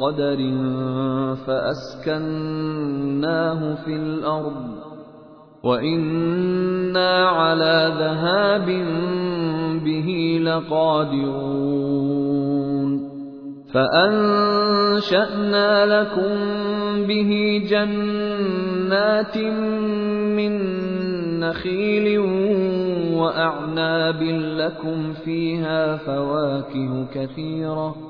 بقدر فأسكناه في الأرض وإنا على ذهاب به لقادرون فأنشأنا لكم به جنات من نخيل وأعناب لكم فيها فواكه كثيرة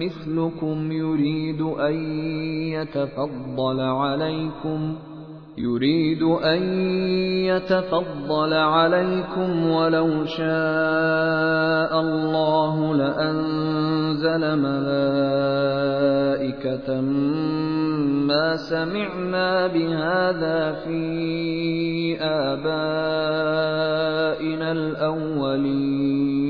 مثلكم يريد أن يتفضل عليكم يريد أن يتفضل عليكم ولو شاء الله لأنزل ملائكة ما سمعنا بهذا في آبائنا الأولين.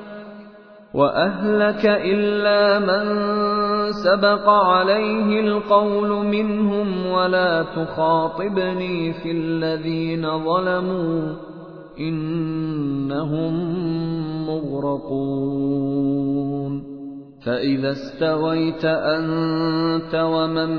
وأهلك إلا من سبق عليه القول منهم ولا تخاطبني في الذين ظلموا إنهم مغرقون فإذا استويت أنت ومن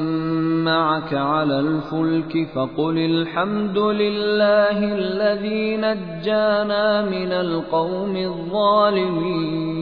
معك على الفلك فقل الحمد لله الذي نجانا من القوم الظالمين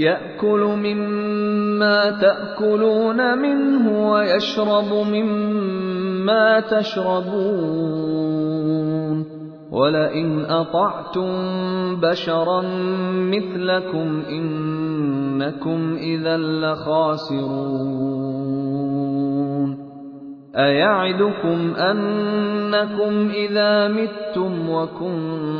يأكل مما تأكلون منه ويشرب مما تشربون. ولئن أطعتم بشرا مثلكم إنكم إذا لخاسرون. أيعدكم أنكم إذا متم وكنتم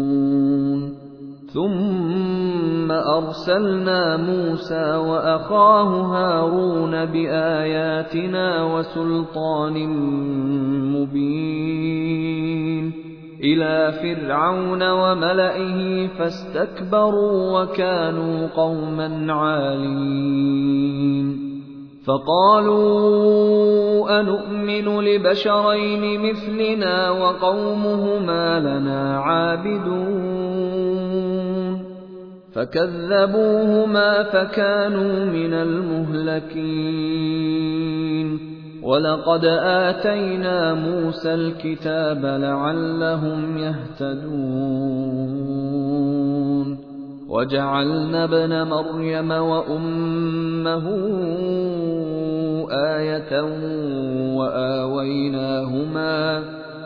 ثم أرسلنا موسى وأخاه هارون بآياتنا وسلطان مبين إلى فرعون وملئه فاستكبروا وكانوا قوما عالين فقالوا أنؤمن لبشرين مثلنا وقومهما لنا عابدون فكذبوهما فكانوا من المهلكين. ولقد آتينا موسى الكتاب لعلهم يهتدون. وجعلنا ابن مريم وأمه آية وآويناهما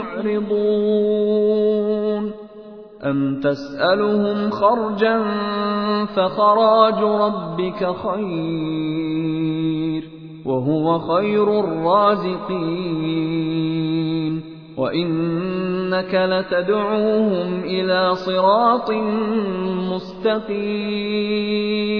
مُّعْرِضُونَ. أَمْ تَسْأَلُهُمْ خَرْجًا فَخَرَاجُ رَبِّكَ خَيْرٌ وَهُوَ خَيْرُ الرَّازِقِينَ. وَإِنَّكَ لَتَدْعُوهُمْ إِلَىٰ صِرَاطٍ مُّسْتَقِيمٍ.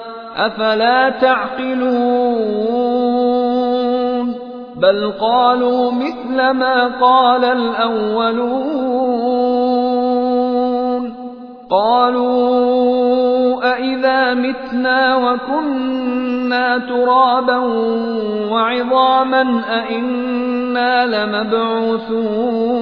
أَفَلَا تَعْقِلُونَ بَلْ قَالُوا مِثْلَ مَا قَالَ الْأَوَّلُونَ قَالُوا أَإِذَا مِتْنَا وَكُنَّا تُرَابًا وَعِظَامًا أَإِنَّا لَمَبْعُوثُونَ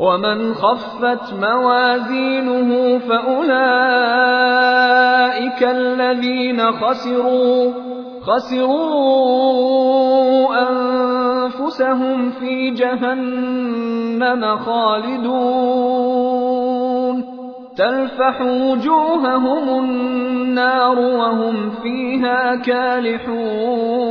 ومن خفت موازينه فأولئك الذين خسروا خسروا أنفسهم في جهنم خالدون. تلفح وجوههم النار وهم فيها كالحون.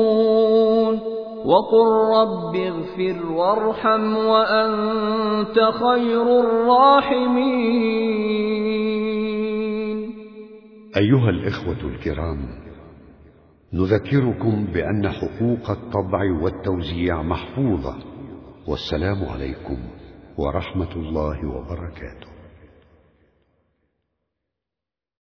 وقل رب اغفر وارحم وأنت خير الراحمين أيها الإخوة الكرام نذكركم بأن حقوق الطبع والتوزيع محفوظة والسلام عليكم ورحمة الله وبركاته.